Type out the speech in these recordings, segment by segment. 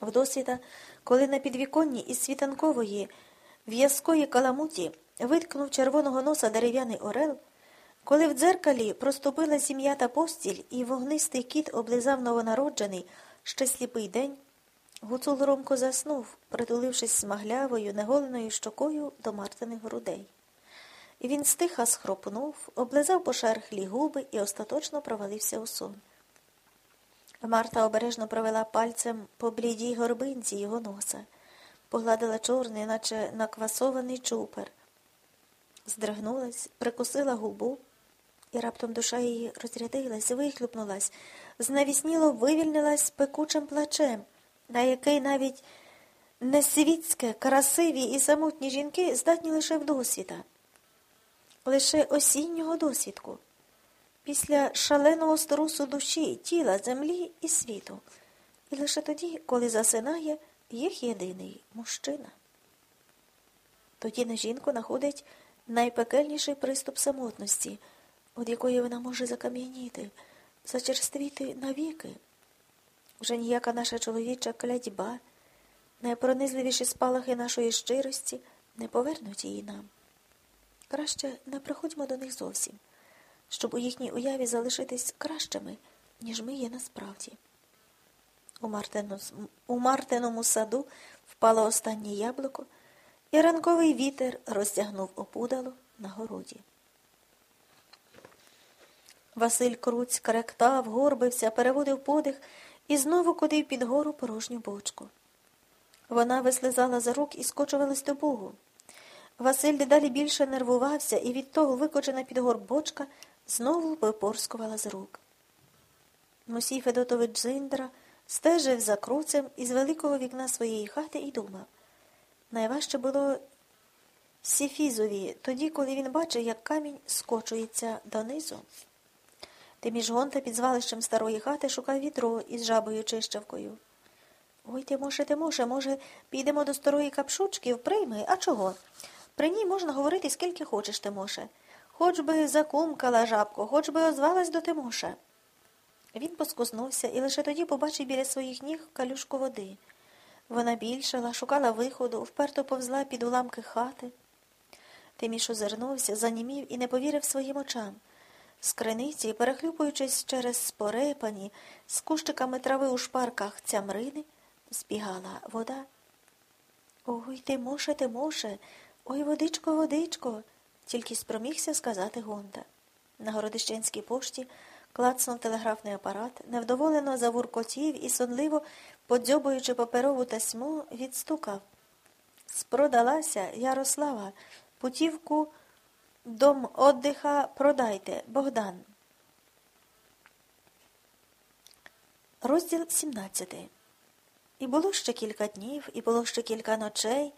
Вдосвіта, коли на підвіконні із світанкової в'язкої каламуті виткнув червоного носа дерев'яний орел, коли в дзеркалі проступила сім'я та постіль, і вогнистий кіт облизав новонароджений, ще сліпий день, гуцул ромко заснув, притулившись смаглявою, неголеною щокою до Мартиних грудей. Він стиха схропнув, облизав пошерхлі губи і остаточно провалився у сон. Марта обережно провела пальцем по блідій горбинці його носа, погладила чорний, наче наквасований чупер, здригнулась, прикусила губу, і раптом душа її розрядилась, вихлюпнулась, знавісніло вивільнилась пекучим плачем, на який навіть несвітське, красиві і самотні жінки здатні лише в досвіта, лише осіннього досвідку після шаленого струсу душі, тіла, землі і світу. І лише тоді, коли засинає їх єдиний мужчина. Тоді на жінку находить найпекельніший приступ самотності, від якої вона може закам'яніти, зачерствіти навіки. Вже ніяка наша чоловіча клядьба, найпронизливіші спалахи нашої щирості не повернуть її нам. Краще не приходьмо до них зовсім щоб у їхній уяві залишитись кращими, ніж ми є насправді. У, Мартину, у Мартиному саду впало останнє яблуко, і ранковий вітер розтягнув опудало на городі. Василь Круць кректав, горбився, переводив подих і знову кудив під гору порожню бочку. Вона вислизала за рук і скочувалась до Богу. Василь дедалі більше нервувався, і від того викочена під гор бочка знову випорскувала з рук. Мусій Федотович Дзиндра стежив за круцем із великого вікна своєї хати і думав. Найважче було Сіфізові, тоді, коли він бачив, як камінь скочується донизу. Ти між гонта під звалищем старої хати шукав відро із жабою чищавкою. Ой, Тимоше, Тимоше, може, підемо до старої капшучки, вприйми, а чого? При ній можна говорити скільки хочеш, Тимоше. Хоч би закумкала жабко, хоч би озвалась до Тимоша. Він поскоснувся і лише тоді побачив біля своїх ніг калюшку води. Вона більшала, шукала виходу, вперто повзла під уламки хати. Тиміш озирнувся, занімів і не повірив своїм очам. З криниці, перехлюпуючись через порепані, з кущиками трави у шпарках цямрини, збігала вода. Ой, Тимоше, Тимоше, ой, водичко, водичко тільки спромігся сказати Гонта. На Городищенській пошті клацнув телеграфний апарат, невдоволено завуркотів і сонливо, подзьобуючи паперову тасьму, відстукав. Спродалася Ярослава, путівку дом отдиха продайте, Богдан. Розділ 17 І було ще кілька днів, і було ще кілька ночей,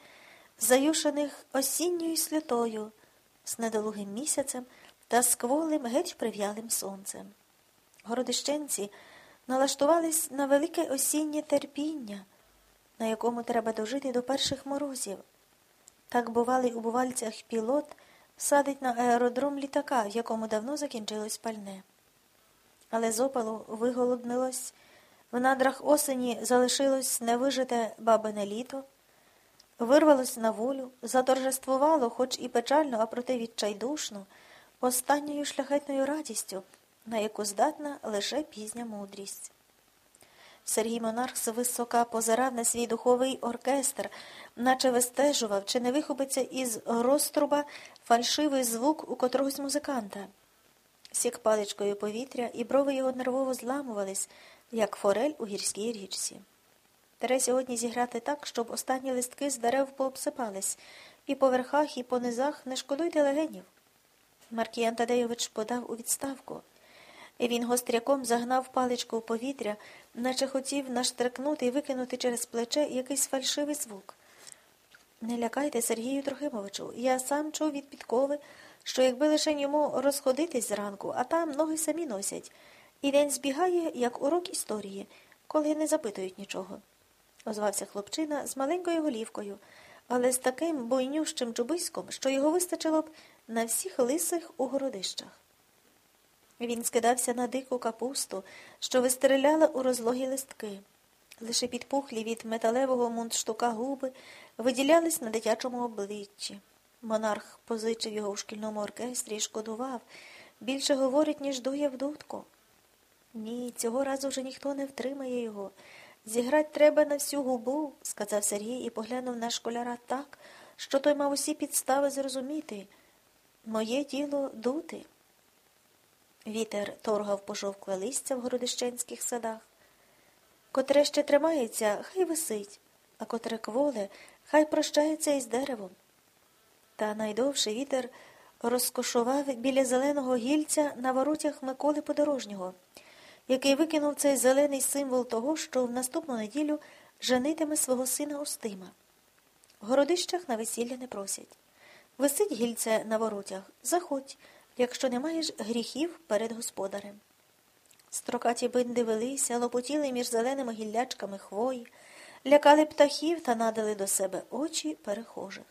заюшених осінньою сльотою, з недолугим місяцем та з геть прив'ялим сонцем. Городищенці налаштувались на велике осіннє терпіння, на якому треба дожити до перших морозів. Так бувалий у бувальцях пілот садить на аеродром літака, в якому давно закінчилось пальне. Але з опалу виголоднилось, в надрах осені залишилось невижите бабине літо вирвалось на волю, заторжествувало, хоч і печально, а проте відчайдушно, останньою шляхетною радістю, на яку здатна лише пізня мудрість. Сергій Монарх свисока позирав на свій духовий оркестр, наче вистежував, чи не вихопиться із розтруба фальшивий звук у котрогось музиканта. Сік паличкою повітря, і брови його нервово зламувались, як форель у гірській річці. Тере сьогодні зіграти так, щоб останні листки з дерев пообсипались, і по верхах, і по низах не шкодуйте легенів. Маркіян Тадейович подав у відставку. І Він гостряком загнав паличку у повітря, наче хотів наштрикнути і викинути через плече якийсь фальшивий звук. Не лякайте, Сергію Трохимовичу, я сам чув від підкови, що якби лише йому розходитись зранку, а там ноги самі носять, і день збігає, як урок історії, коли не запитують нічого озвався хлопчина з маленькою голівкою, але з таким бойнющим чубиськом, що його вистачило б на всіх лисих у городищах. Він скидався на дику капусту, що вистріляла у розлогі листки, Лише підпухлі від металевого мундштука губи виділялись на дитячому обличчі. Монарх позичив його у шкільному оркестрі і шкодував. Більше говорить, ніж дує в дудку. Ні, цього разу вже ніхто не втримає його. Зіграть треба на всю губу, сказав Сергій і поглянув на школяра так, що той мав усі підстави зрозуміти. Моє діло дути. Вітер торгав пожовкле листя в городищенських садах. Котре ще тримається, хай висить, а котре кволе, хай прощається із деревом. Та найдовший вітер розкошував біля зеленого гільця на воротях Миколи Подорожнього, який викинув цей зелений символ того, що в наступну неділю женитиме свого сина Устима. В городищах на весілля не просять. Висить гільце на воротях, заходь, якщо не маєш гріхів перед господарем. Строкаті бинди велися, лопотіли між зеленими гіллячками хвої, лякали птахів та надали до себе очі перехожих.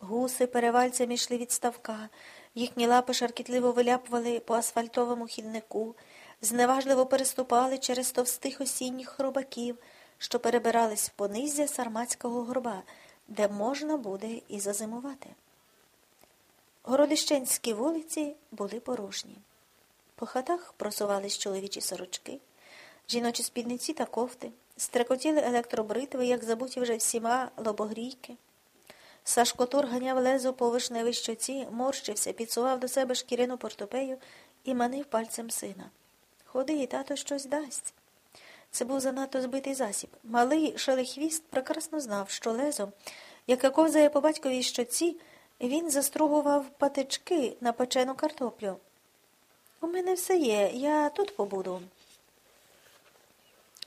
Гуси перевальцями йшли від ставка, їхні лапи шаркітливо виляпували по асфальтовому хіднику, зневажливо переступали через товстих осінніх хробаків, що перебирались в понизя сарматського горба, де можна буде і зазимувати. Городищенські вулиці були порожні. По хатах просувались чоловічі сорочки, жіночі спідниці та кофти, стрекотіли електробритви, як забуті вже всіма лобогрійки. Сашко ганяв лезо по вишневій щоці, морщився, підсував до себе шкіряну портопею і манив пальцем сина. Ходи, і тато щось дасть. Це був занадто збитий засіб. Малий шелехвіст прекрасно знав, що лезо, яке ковзає по батьковій щоці, він застругував патички на печену картоплю. У мене все є, я тут побуду.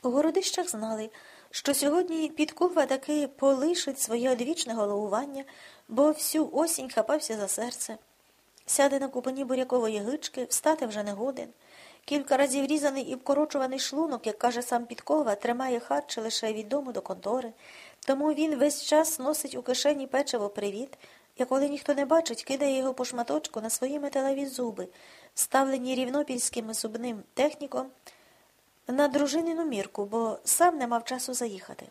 У городищах знали, що сьогодні підкова таки полишить своє одвічне головування, бо всю осінь хапався за серце. Сяде на купині бурякової гички, встати вже не годен. Кілька разів різаний і вкорочуваний шлунок, як каже сам Підкова, тримає харче лише від дому до контори, тому він весь час носить у кишені печиво привіт, і коли ніхто не бачить, кидає його по шматочку на свої металеві зуби, ставлені рівнопільським зубним техніком на дружинину мірку, бо сам не мав часу заїхати.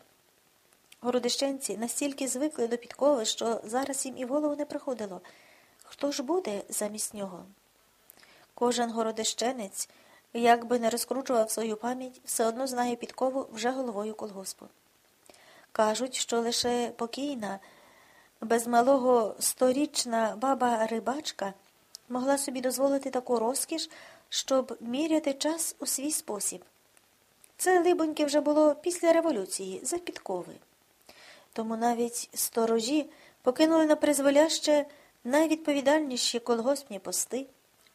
Городищенці настільки звикли до підкови, що зараз їм і в голову не приходило. Хто ж буде замість нього? Кожен городищенець, як би не розкручував свою пам'ять, все одно знає підкову вже головою колгоспу. Кажуть, що лише покійна, без малого сторічна баба рибачка могла собі дозволити таку розкіш, щоб міряти час у свій спосіб. Це, либоньки, вже було після революції, за підкови. Тому навіть сторожі покинули на призволяще найвідповідальніші колгоспні пости,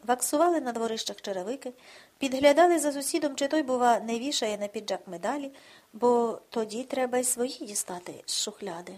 ваксували на дворищах черевики, підглядали за сусідом, чи той, бува, не вішає на піджак медалі, бо тоді треба й свої дістати з шухляди.